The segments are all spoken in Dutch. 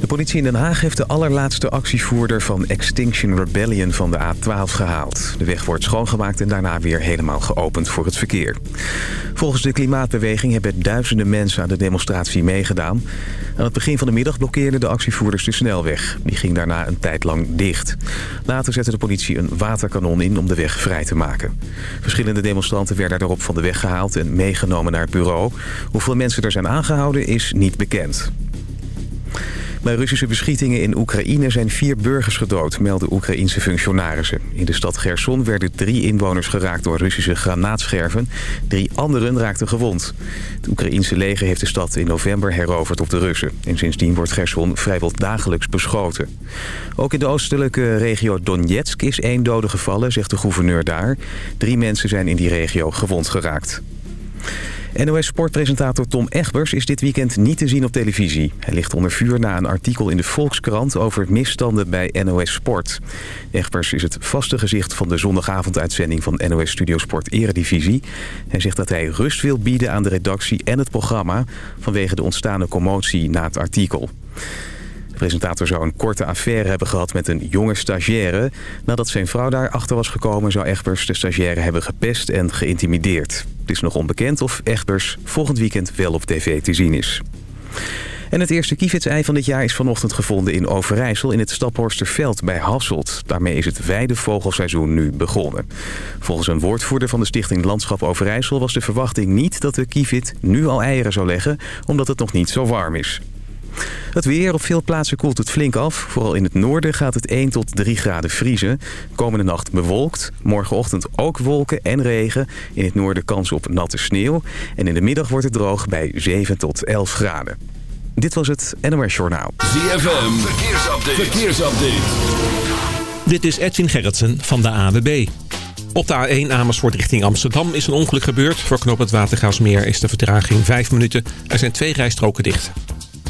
De politie in Den Haag heeft de allerlaatste actievoerder van Extinction Rebellion van de A12 gehaald. De weg wordt schoongemaakt en daarna weer helemaal geopend voor het verkeer. Volgens de klimaatbeweging hebben duizenden mensen aan de demonstratie meegedaan. Aan het begin van de middag blokkeerden de actievoerders de snelweg. Die ging daarna een tijd lang dicht. Later zette de politie een waterkanon in om de weg vrij te maken. Verschillende demonstranten werden daarop van de weg gehaald en meegenomen naar het bureau. Hoeveel mensen er zijn aangehouden is niet bekend. Bij Russische beschietingen in Oekraïne zijn vier burgers gedood, melden Oekraïense functionarissen. In de stad Gerson werden drie inwoners geraakt door Russische granaatscherven. Drie anderen raakten gewond. Het Oekraïense leger heeft de stad in november heroverd op de Russen. En sindsdien wordt Gerson vrijwel dagelijks beschoten. Ook in de oostelijke regio Donetsk is één dode gevallen, zegt de gouverneur daar. Drie mensen zijn in die regio gewond geraakt. NOS-sportpresentator Tom Egbers is dit weekend niet te zien op televisie. Hij ligt onder vuur na een artikel in de Volkskrant over misstanden bij NOS Sport. Egbers is het vaste gezicht van de zondagavonduitzending van NOS Studio Sport Eredivisie. Hij zegt dat hij rust wil bieden aan de redactie en het programma... vanwege de ontstaande commotie na het artikel. De presentator zou een korte affaire hebben gehad met een jonge stagiaire. Nadat zijn vrouw daarachter was gekomen... zou Egbers de stagiaire hebben gepest en geïntimideerd. Het is nog onbekend of Egbers volgend weekend wel op tv te zien is. En het eerste kievitsei van dit jaar is vanochtend gevonden in Overijssel... in het Staphorsterveld bij Hasselt. Daarmee is het weidevogelseizoen nu begonnen. Volgens een woordvoerder van de stichting Landschap Overijssel... was de verwachting niet dat de kievit nu al eieren zou leggen... omdat het nog niet zo warm is. Het weer. Op veel plaatsen koelt het flink af. Vooral in het noorden gaat het 1 tot 3 graden vriezen. Komende nacht bewolkt. Morgenochtend ook wolken en regen. In het noorden kans op natte sneeuw. En in de middag wordt het droog bij 7 tot 11 graden. Dit was het NOS Journaal. ZFM. Verkeersupdate. Verkeersupdate. Dit is Edwin Gerritsen van de AWB. Op de A1 Amersfoort richting Amsterdam is een ongeluk gebeurd. Voor knop het Watergaasmeer is de vertraging 5 minuten. Er zijn twee rijstroken dicht.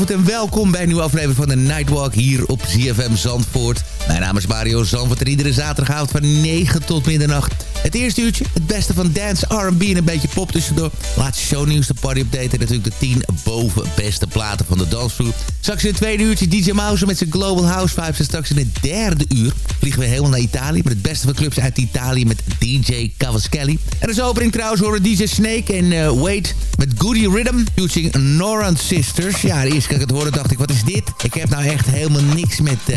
Een hele goede avond en welkom bij een nieuwe aflevering van de Nightwalk hier op ZFM Zandvoort. Mijn naam is Mario Zandvoort en iedere zaterdagavond van 9 tot middernacht. Het eerste uurtje, het beste van dance, R&B en een beetje pop tussendoor. Laatste shownieuws, de party update en natuurlijk de 10 boven beste platen van de dansvloer. Straks in het tweede uurtje DJ Mouse met zijn Global House Vibes. En straks in het derde uur vliegen we helemaal naar Italië... met het beste van clubs uit Italië met DJ Cavaschelli. En als opening trouwens horen DJ Snake en uh, Wade met Goody Rhythm... featuring Noran Sisters. Ja, de eerste keer ik het hoorde dacht ik, wat is dit? Ik heb nou echt helemaal niks met, uh,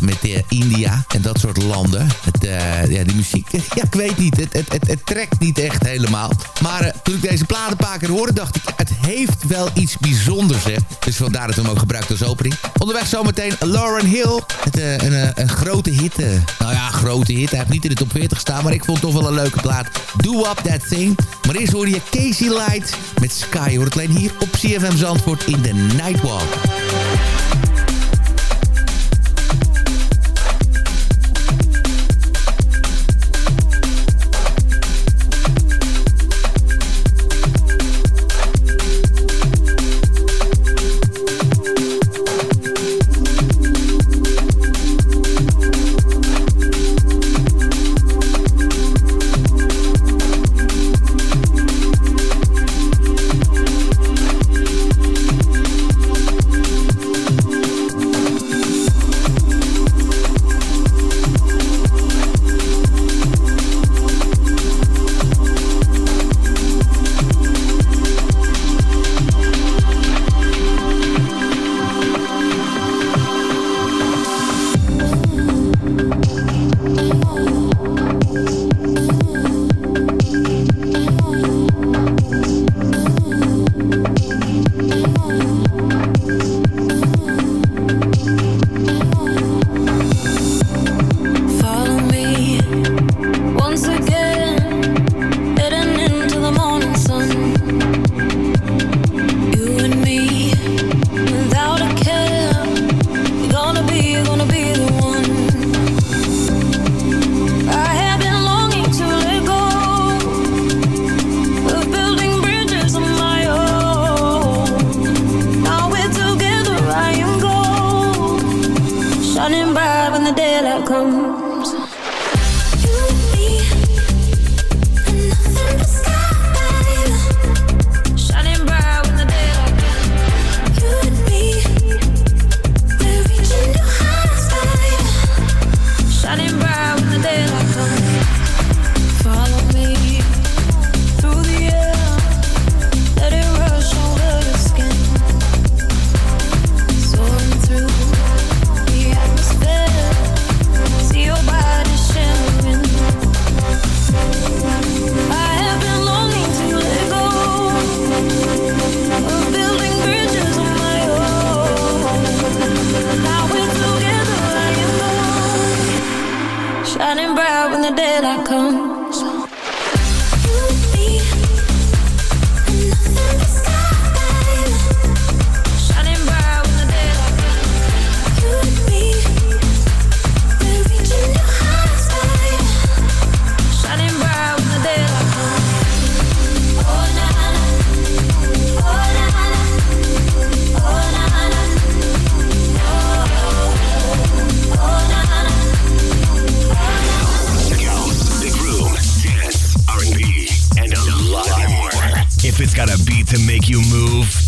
met uh, India en dat soort landen. Het, ja, die muziek, ja, ik weet Het, het, het, trekt niet echt helemaal. Maar toen ik deze plaat een paar keer hoorde, dacht ik... het heeft wel iets bijzonders, hè. Dus vandaar dat we hem ook gebruikt als opening. Onderweg zometeen Lauren Hill. Met een, een, een grote hit. nou ja, grote hit. Hij heeft niet in de top 40 staan, maar ik vond het toch wel een leuke plaat. Do Up That Thing. Maar eerst hoor je Casey Light met Sky. Hoort alleen hier op CFM Zandvoort in de Nightwalk.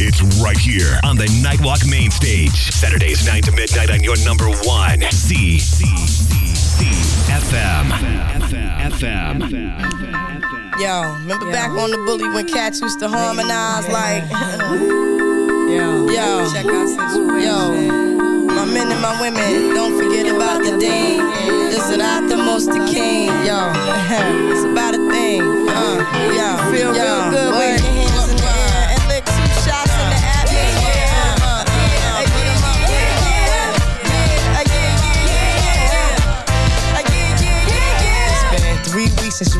It's right here on the Nightwalk main stage. Saturdays 9 to midnight on your number one. C. C. C. C. FM. FM. Yo, remember back on the bully when cats used to harmonize like. yo, yo, check out Yo, my men and my women, don't forget about the dean. This is Optimus the most king. Yo, it's about a thing. Uh, yo, feel yo, real good with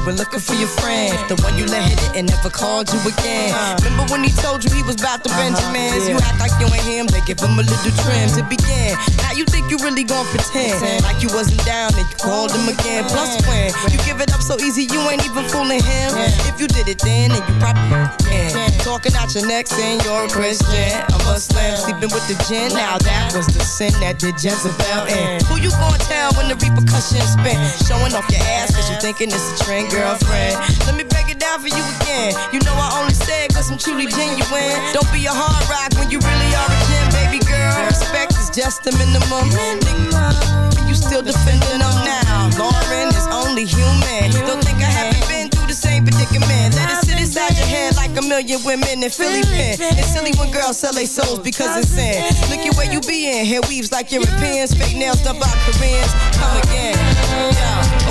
were looking for your friend. The one you let hit it and never called you again. Remember when he told you he was about to uh-huh, Benjamins? You act like you ain't him, they give him a little trim to begin. Now you think you really gon' pretend like you wasn't down and you called him again. Plus when you give it up so easy, you ain't even fooling him. If you did it then, then you probably can. Talking out your neck saying you're a Christian, I'm a Muslim, sleeping with the gin. Now that was the sin that did Jezebel in. Who you gonna tell when the repercussions spin? Showing off your ass cause you thinking it's a trend, girlfriend. Let me break it down for you again. You know I only say it cause I'm truly genuine. Don't be a hard rock when you really are a gem, baby girl. Respect is just the minimum. Nigga, you still defending them now. Lauren is only human. Don't think I haven't been through the same predicament. Let it sit inside your head like a million women in Philly pen. It's silly when girls sell their souls because it's sin. Look at where you be in. Hair weaves like Europeans. Fake nails done by Koreans. Come again.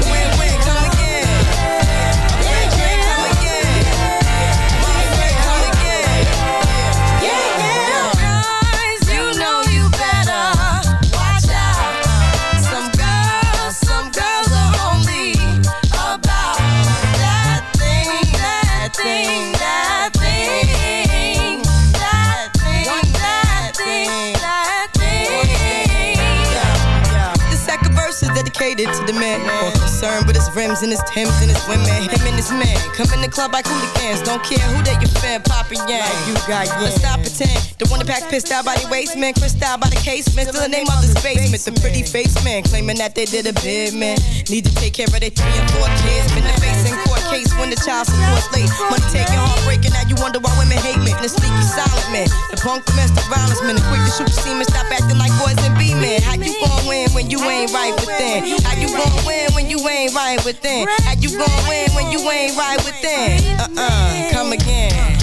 Dedicated to the man. More concerned with his rims and his Timbs and his women. Him and his man come in the club like hooligans. Don't care who they your fan, Papa Yang. You got yeah. Let's stop pretend. The one that pack pissed out by the waist man, crissed out by the casement. Still the name of the basement. The pretty face man claiming that they did a bid man. Need to take care of their three and four kids. Been the face case when the child support late. Money taking, heartbreaking. Now you wonder why women hate me. The sneaky silent man, the punk domestic violence man, the quick to shoot semen. Stop acting like boys and be men. How you gon' win when you ain't right within? How you gon' win when you ain't right within? How you gon' win when you ain't right within? Uh-uh, come again.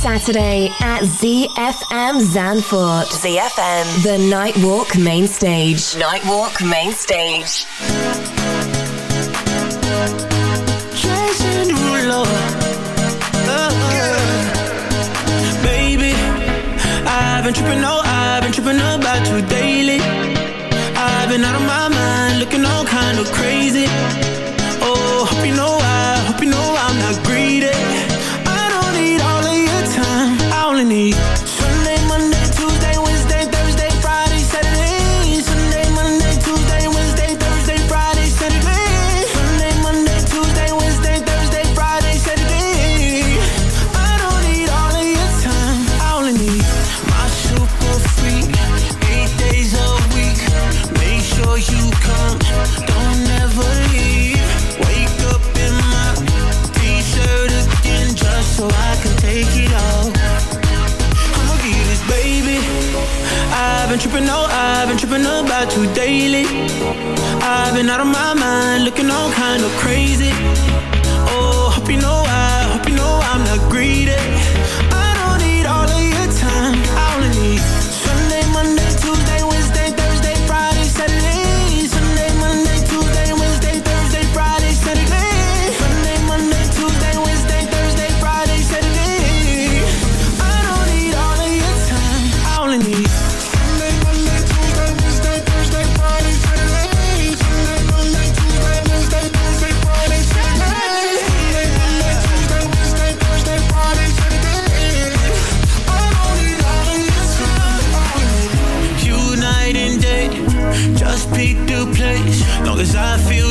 Saturday at ZFM Zanfort. ZFM. The Nightwalk Main Stage. Nightwalk Main Stage. Jason Rulo. Uh-huh. Baby, I've been tripping, oh, I've been tripping about you daily. I've been out of my mind, looking all kind of crazy. Crazy. cause I feel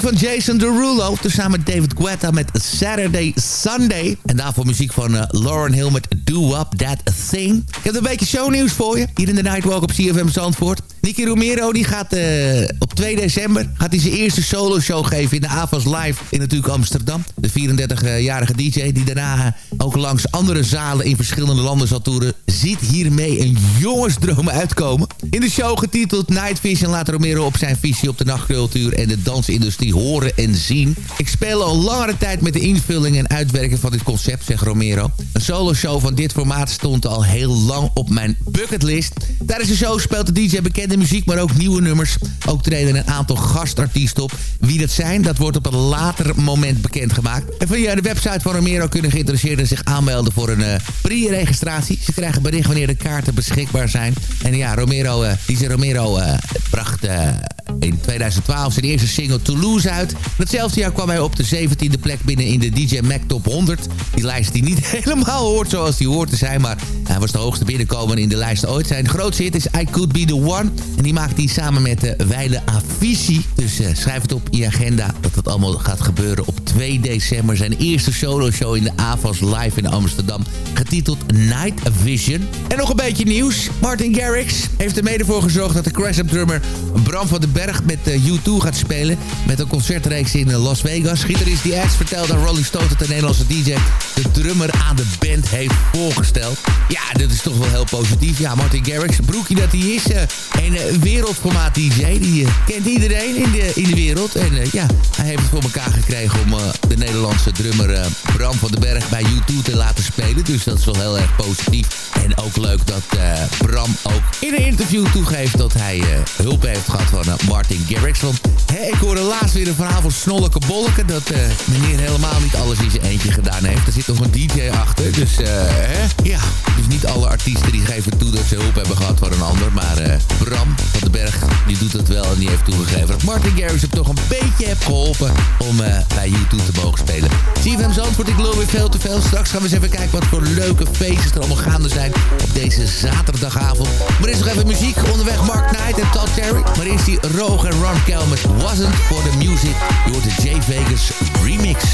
van Jason Derulo. Tezamen David Guetta met Saturday Sunday. En daarvoor muziek van uh, Lauren Hill met Do Up That Thing. Ik heb een beetje shownieuws voor je. Hier in de Nightwalk op CFM Zandvoort. Nicky Romero die gaat uh, op 2 december gaat zijn eerste solo show geven in de AVAS Live in natuurlijk Amsterdam. De 34-jarige DJ die daarna ook langs andere zalen in verschillende landen zal toeren... ziet hiermee een jongensdroom uitkomen. In de show getiteld Night Vision laat Romero op zijn visie op de nachtcultuur en de dansindustrie horen en zien. Ik speel al langere tijd met de invulling en uitwerking van dit concept, zegt Romero. Een solo show van dit formaat stond al heel lang op mijn bucketlist. Tijdens de show speelt de DJ bekende muziek, maar ook nieuwe nummers. Ook treden een aantal gastartiesten op. Wie dat zijn, dat wordt op een later moment bekendgemaakt. En via de website van Romero kunnen geïnteresseerden zich aanmelden voor een uh, pre-registratie. Ze krijgen bericht wanneer de kaarten beschikbaar zijn. En ja, Romero, uh, DJ Romero uh, bracht in 2012 zijn eerste single Toulouse uit. Datzelfde jaar kwam hij op de 17e plek binnen in de DJ Mac Top 100. Die lijst die niet helemaal hoort zoals die te zijn, maar hij was de hoogste binnenkomer in de lijst ooit. Zijn grootste hit is I Could Be The One. En die maakt hij samen met de Weile Avicii. Dus uh, schrijf het op je agenda dat het allemaal gaat gebeuren op 2 december. Zijn eerste solo show in de AVAS Live in Amsterdam. Getiteld Night Vision. En nog een beetje nieuws. Martin Garrix heeft er mede voor gezorgd dat de Crash drummer Bram van den Berg met uh, U2 gaat spelen. Met een concertreeks in Las Vegas. Gitarist die Ads vertelde aan Rolling Stone dat de Nederlandse DJ de drummer aan de band heeft voorgesteld. Ja, dit is toch wel heel positief. Ja, Martin Garrix, broekje dat hij is. Uh, een wereldformaat DJ. Die kent iedereen in de, in de wereld. En ja, hij heeft het voor elkaar gekregen om de Nederlandse drummer Bram van den Berg bij U2 te laten spelen. Dus dat is wel heel erg positief. En ook leuk dat Bram ook in een interview toegeeft dat hij hulp heeft gehad van Martin Garrix. Want ik hoorde laatst weer een verhaal van Snolleke Bolleke. Dat meneer helemaal niet alles in zijn eentje gedaan heeft. Er zit nog een DJ achter. Dus hè, ja. Dus niet alle artiesten die geven toe dat ze hulp hebben gehad van een ander. Maar uh, Bram van den Berg, die doet het wel en die heeft toegegeven dat Martin Garrix hem toch een beetje heeft geholpen om bij YouTube te mogen spelen. CFM Zandvoort, ik lul weer veel te veel. Straks gaan we eens even kijken wat voor leuke feestjes er allemaal gaande zijn op deze zaterdagavond. Maar er is nog even muziek. Onderweg Mark Knight en Todd Terry. Maar eerst die Roog en Ron Kel met Wasn't For The Music. Hoort de J Vegas remix.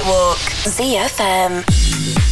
Nightwalk, ZFM.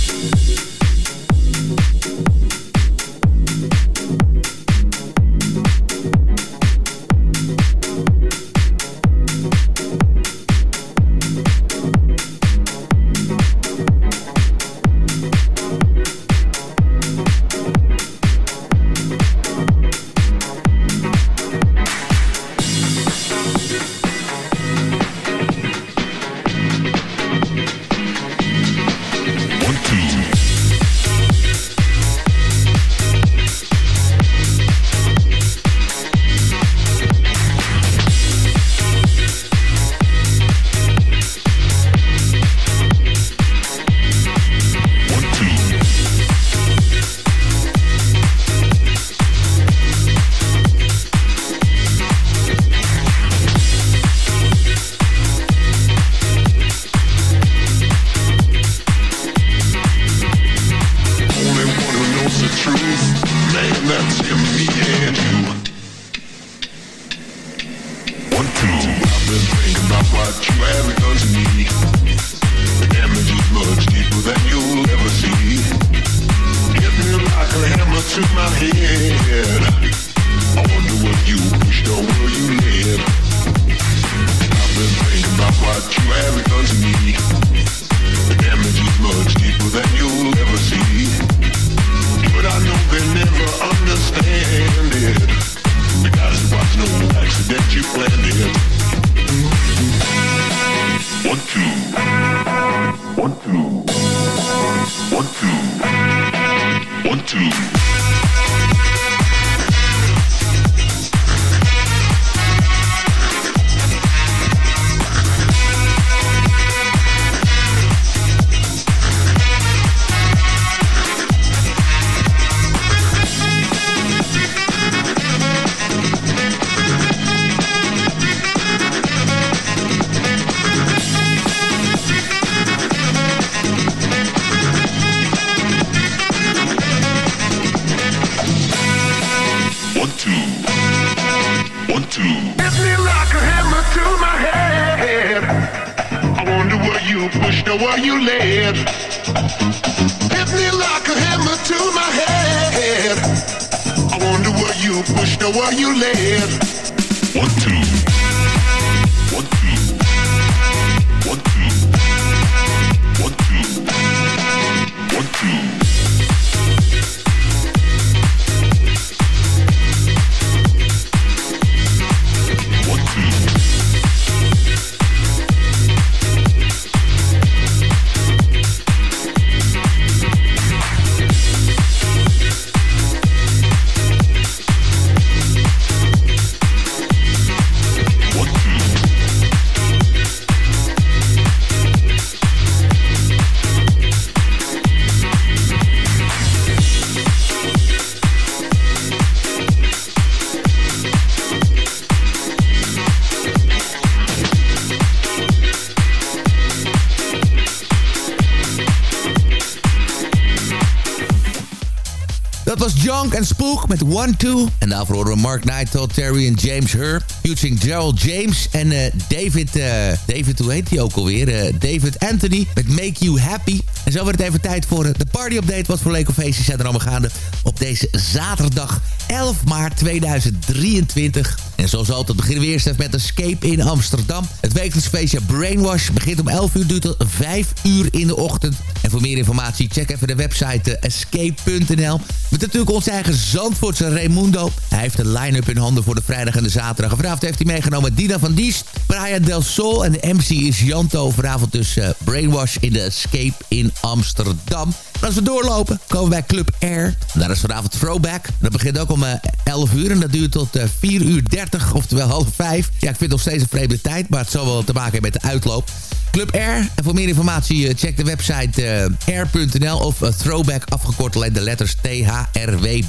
Junk en Spook met One Two. En daarvoor horen we Mark Knight, Terry en James Hur. Featuring Gerald James en uh, David... Uh, David, hoe heet hij ook alweer? Uh, David Anthony met Make You Happy. En zo wordt het even tijd voor de party update. Wat voor leuke feestjes zijn er allemaal gaande op deze zaterdag 11 maart 2023. En zoals altijd beginnen we eerst even met Escape in Amsterdam. Het wekelijks Brainwash begint om 11 uur, duurt tot 5 uur in de ochtend. En voor meer informatie check even de website escape.nl. Met natuurlijk onze eigen Zandvoortse Raimundo. Hij heeft een line-up in handen voor de vrijdag en de zaterdag. Vanavond heeft hij meegenomen Dina van Diest, Brian Del Sol en de MC is Janto. Vanavond dus uh, Brainwash in de Escape in Amsterdam. En als we doorlopen, komen we bij Club Air. Daar is vanavond Throwback. Dat begint ook om uh, 11 uur en dat duurt tot uh, 4 uur 30, oftewel half 5. Ja, ik vind het nog steeds een vreemde tijd, maar het zal wel te maken hebben met de uitloop. Club Air. En voor meer informatie check de website uh, air.nl of uh, throwback afgekort alleen de letters thrwbck.nl.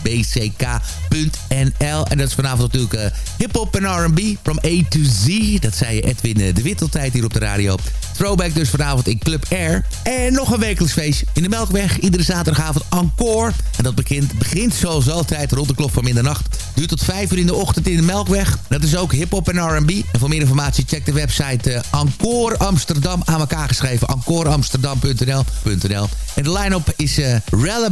En dat is vanavond natuurlijk uh, hip-hop en RB from A to Z. Dat zei Edwin de Witteltijd hier op de radio. Throwback dus vanavond in Club Air. En nog een wekelijks feestje in de Melkweg. Iedere zaterdagavond encore. En dat begint, begint zoals altijd rond de klok van middernacht. Duurt tot 5 uur in de ochtend in de Melkweg. Dat is ook hip-hop en RB. En voor meer informatie check de website uh, Encore Amsterdam aan elkaar geschreven. encoreamsterdam.nl En de line-up is uh, Rella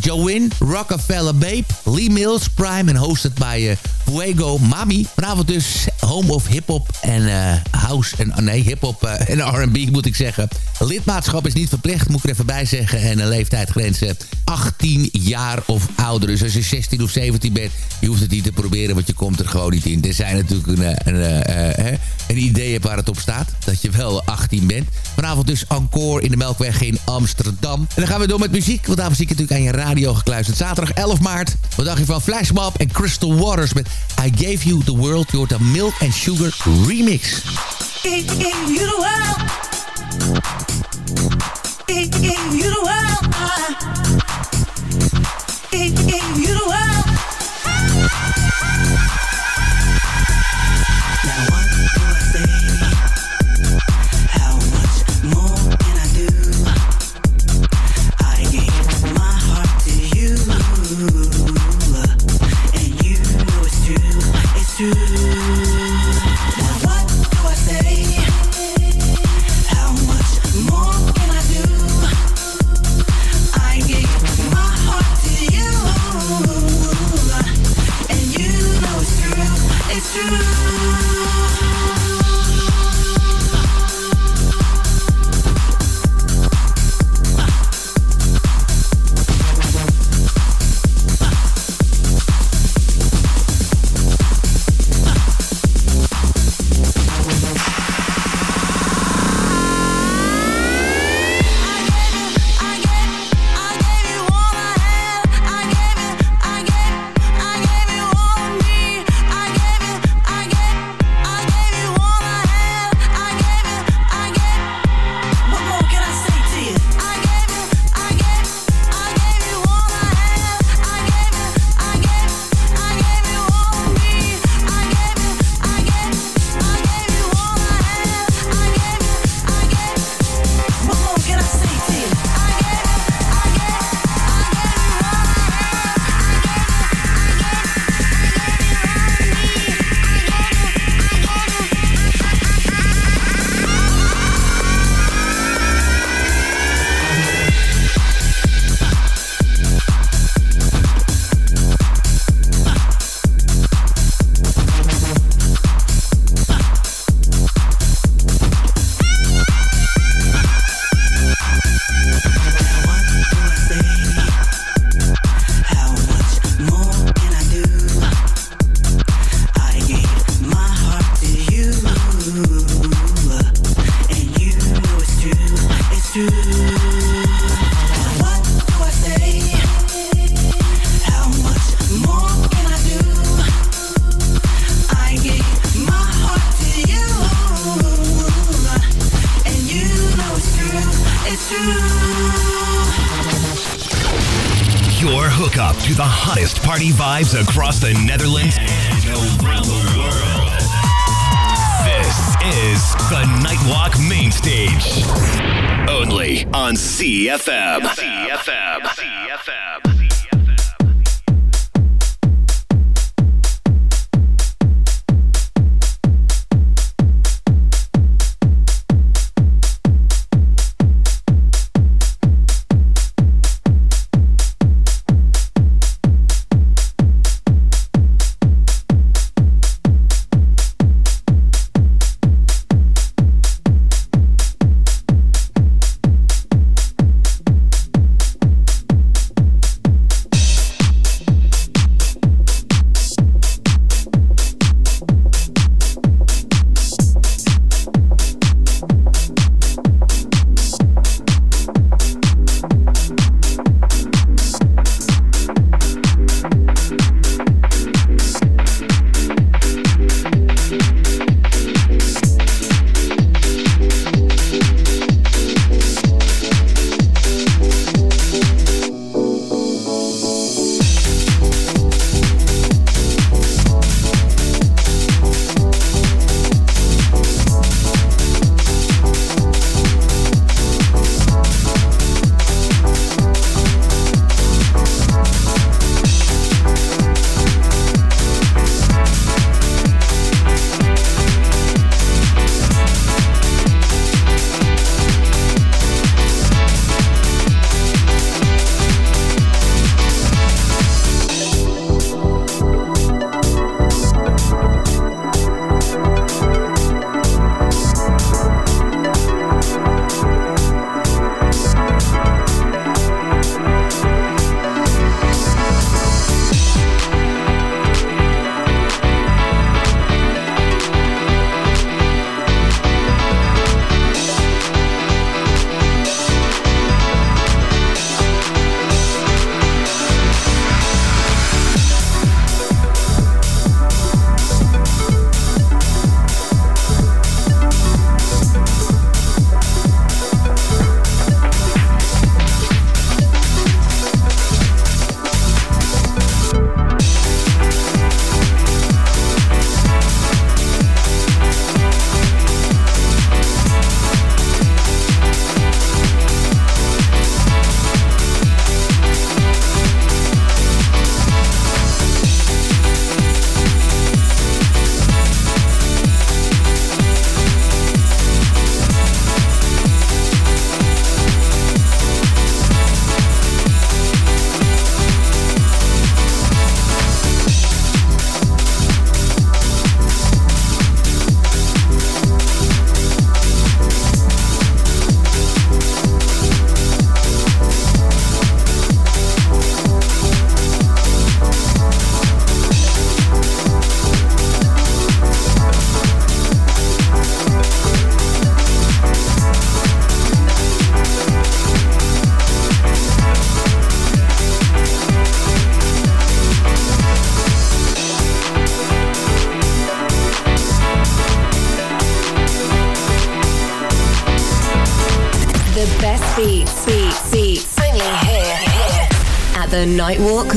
Join, Rockefeller Babe, Lee Mills, Prime en hosted bij uh, Fuego Mami. Vanavond dus home of hip-hop en house en nee, hip-hop en R&B moet ik zeggen. Lidmaatschap is niet verplicht, moet ik er even bij zeggen. En een leeftijdsgrens 18 jaar of ouder. Dus als je 16 of 17 bent, je hoeft het niet te proberen, want je komt er gewoon niet in. Er zijn natuurlijk een, een, een, een idee waar het op staat, dat je wel 18 bent. Vanavond dus encore in de Melkweg in Amsterdam. En dan gaan we door met muziek, want daarvoor zie ik natuurlijk aan je radio gekluisterd. Zaterdag 11 maart, wat dacht je van Flashmob en Crystal Waters met I Gave You The World. Je hoort de Milk and Sugar remix. I you the world. I you the you. Party vibes across the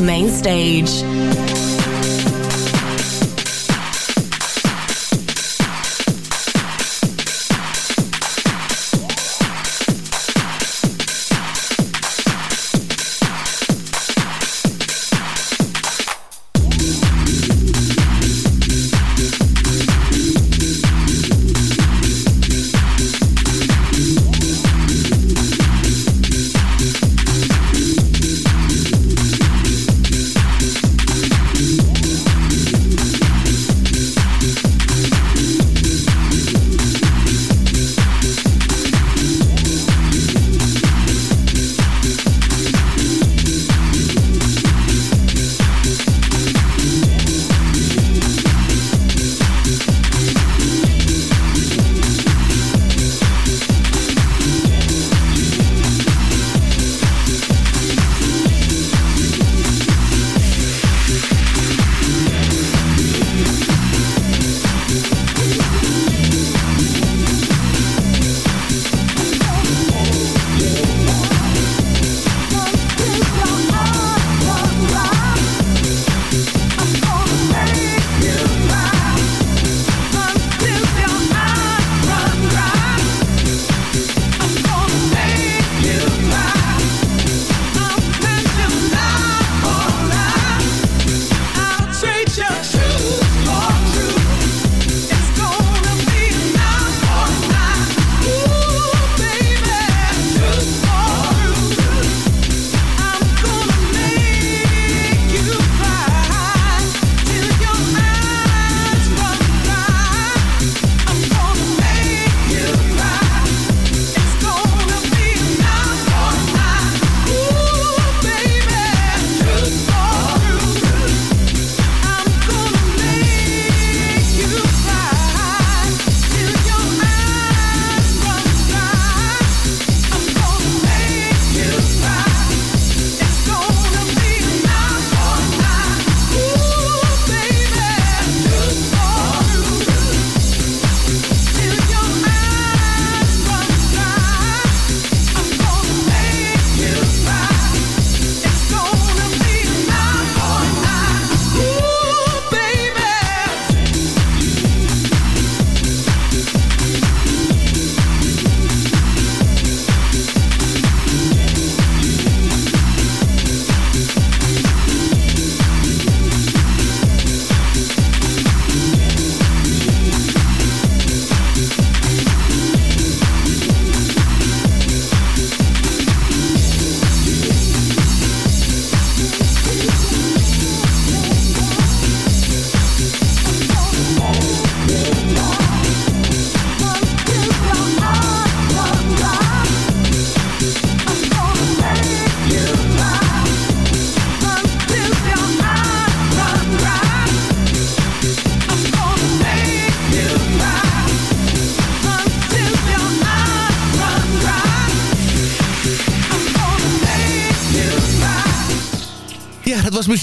Main Stage.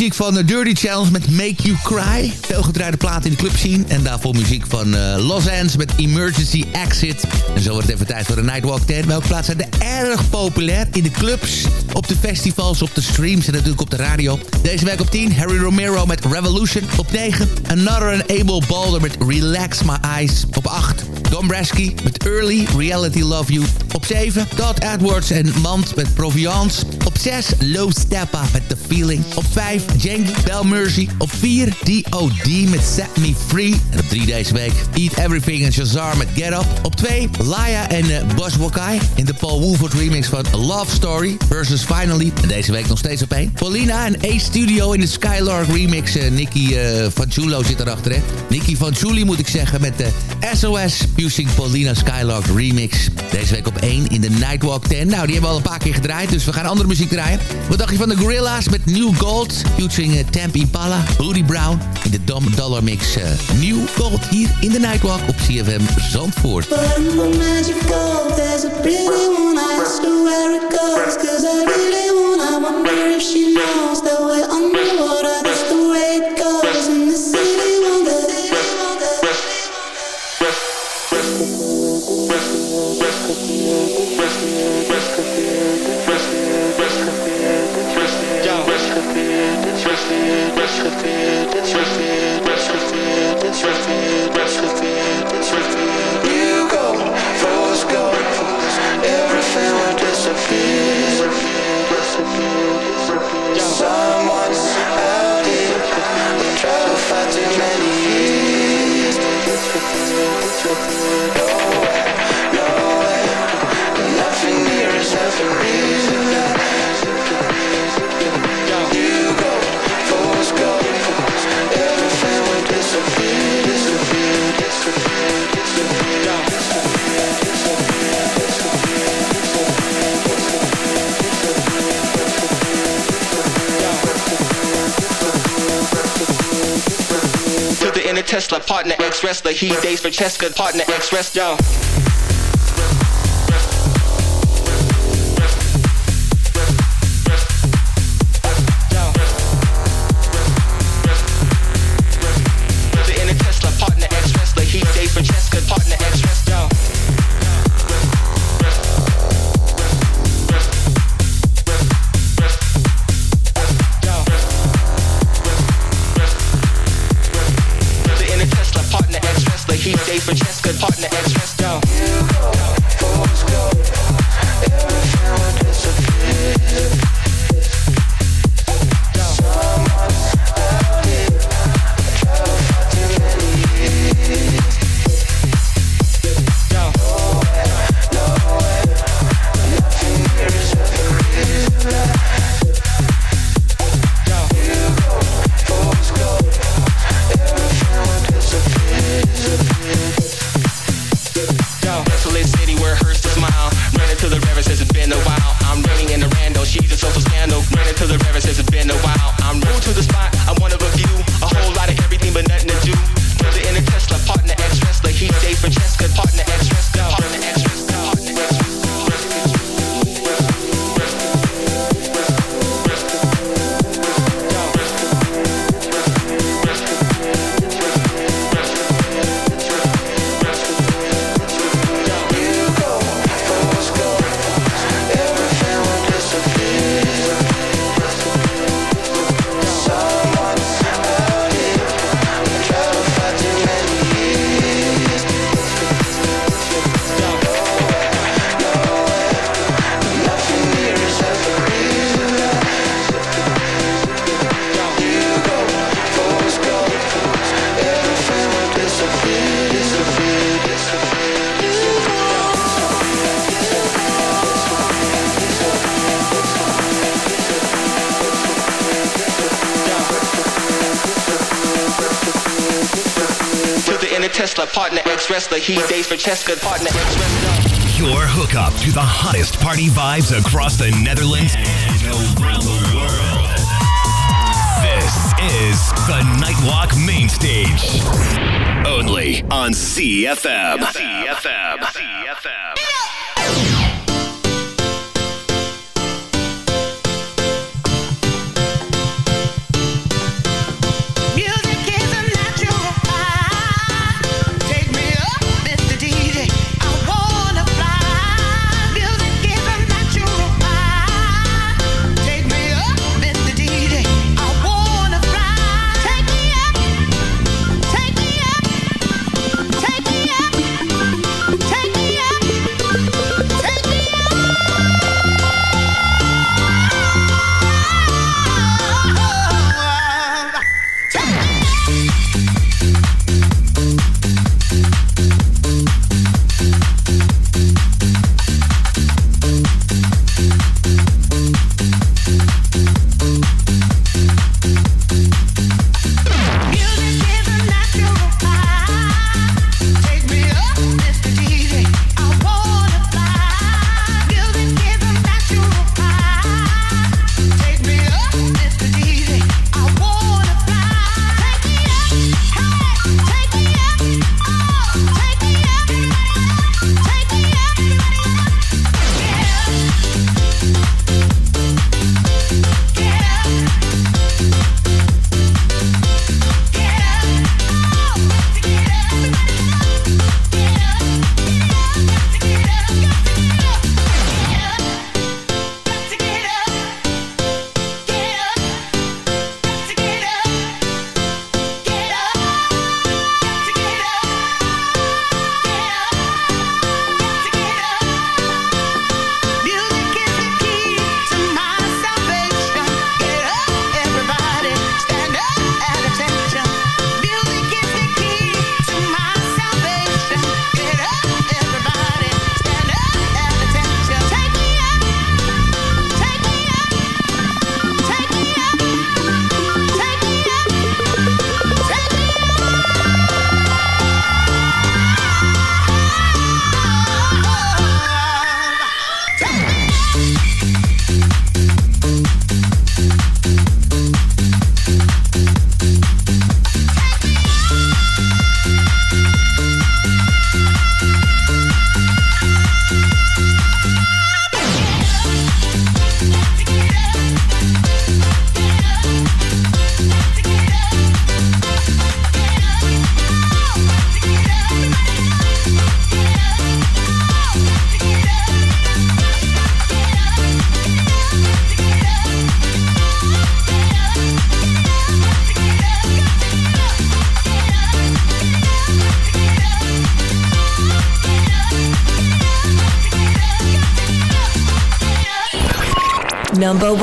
Muziek van eh, Dirty Challenge met Make You Cry. Veel gedraaide plaat in de club zien. En daarvoor muziek van eh, Los Angeles met Emergency Exit. En zo wordt het even tijd voor de Nightwalk 10. Welke plaats zijn er erg populair in de clubs, op de festivals, op de streams en natuurlijk op de radio. Deze week op 10, Harry Romero met Revolution. Op 9, Another Unable Balder met Relax My Eyes. Op 8, Don Brasky met Early Reality Love You. Op 7, Todd Edwards en Mand met Proviance. Op 6, Low Steppa met The Feeling. Op 5, Jengi Bell Mercy. Op 4, D.O.D. met Set Me Free. En op 3 deze week, Eat Everything en Shazar met Get Up. Op 2, Laya en uh, Wakai in de Paul Woolford remix van Love Story versus Finally. En deze week nog steeds op 1. Paulina en A-Studio in de Skylark remix. Uh, Nicky uh, Van Chulo zit erachter, hè. Nicky Van Chuli moet ik zeggen met de SOS Using Paulina Skylark remix. Deze week op 1 in de Nightwalk 10. Nou, die hebben we al een paar keer gedraaid, dus we gaan andere muziek draaien. Wat dacht je van de Gorilla's met New Gold? Featuring uh, Impala, Booty Brown in de Dom Dollar Mix uh, New Gold hier in de Nightwalk op CFM Zandvoort. Tesla partner, ex wrestler. He days for Cheska partner, ex wrestler. Francesca, partner and don't. wrestler. He for chess, good partner, Your hookup to the hottest party vibes across the Netherlands and around the world. This is the Nightwalk Main Stage. Only on CFM. CFM. CFM.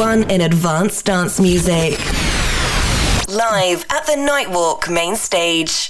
One in advanced dance music. Live at the Nightwalk main stage.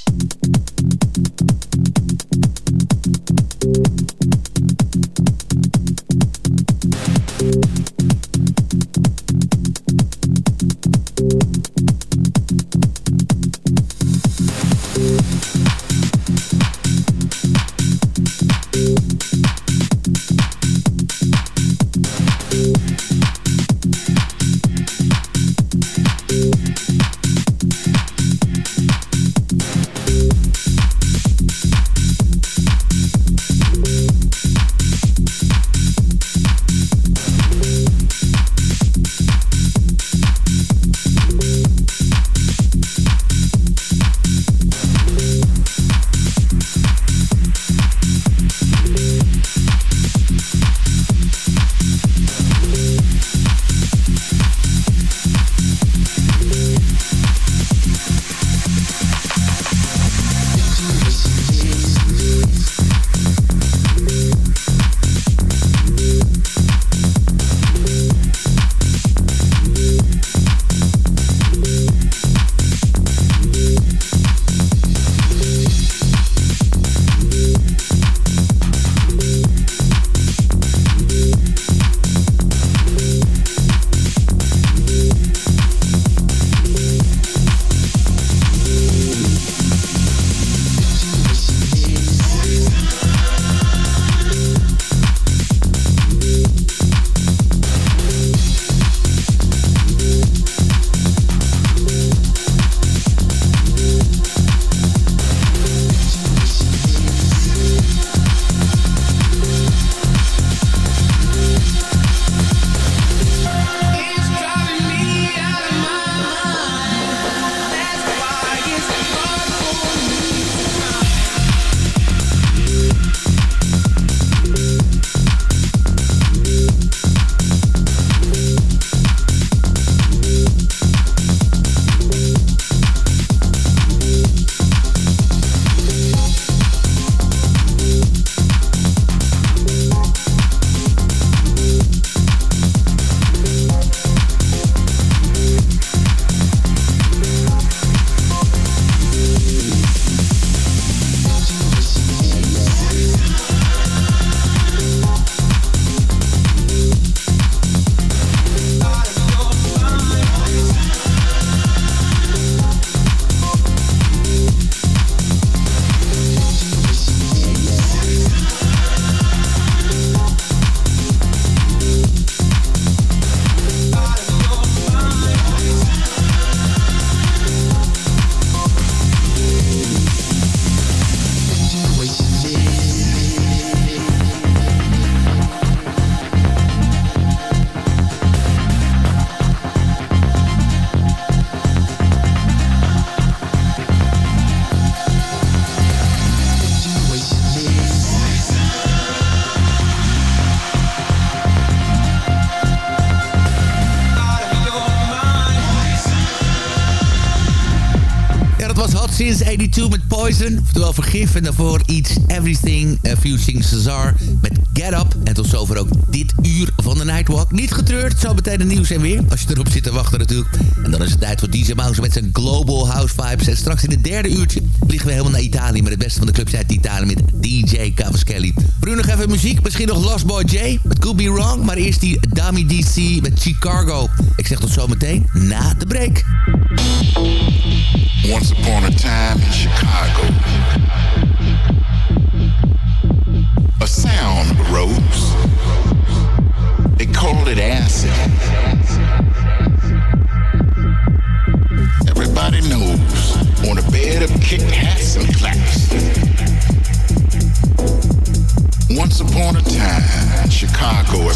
Poison. Oftewel Vergif. En daarvoor Eats Everything. Uh, Fusing Cesar met Get Up. En tot zover ook dit uur van de Nightwalk. Niet getreurd, zo meteen het nieuws en weer. Als je erop zit te wachten natuurlijk. En dan is het tijd voor DJ Mouse met zijn Global House Vibes. En straks in het derde uurtje vliegen we helemaal naar Italië... met het beste van de clubs uit Italië met DJ Cavaschelli. Nu nog even muziek. Misschien nog Lost Boy J. It could be wrong. Maar eerst die Dami DC met Chicago. Ik zeg tot zometeen na de break. Once upon a time in Chicago, a sound arose. They called it acid. Everybody knows on a bed of kicked hats and claps. Once upon a time in Chicago,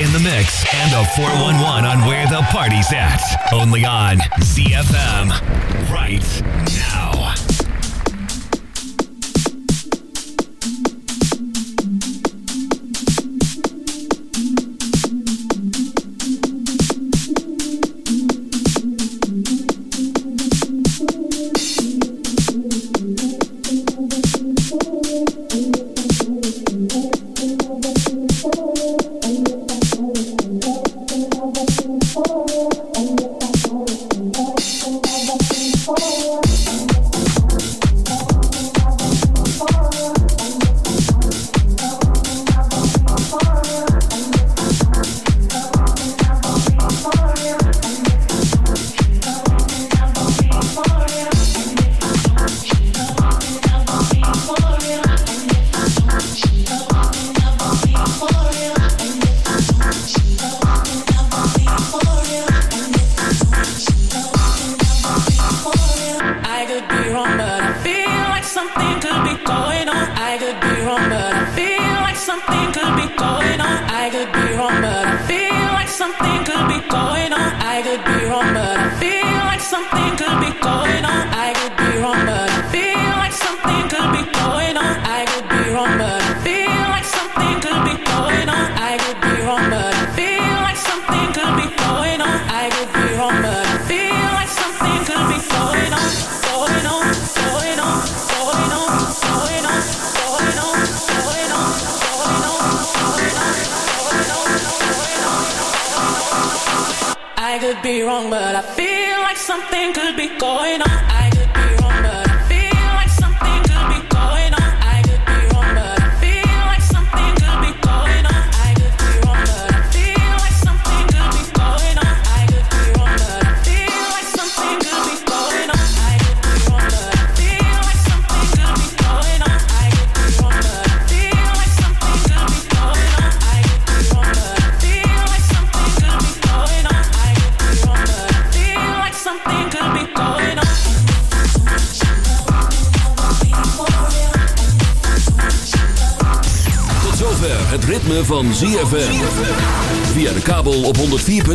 in the mix.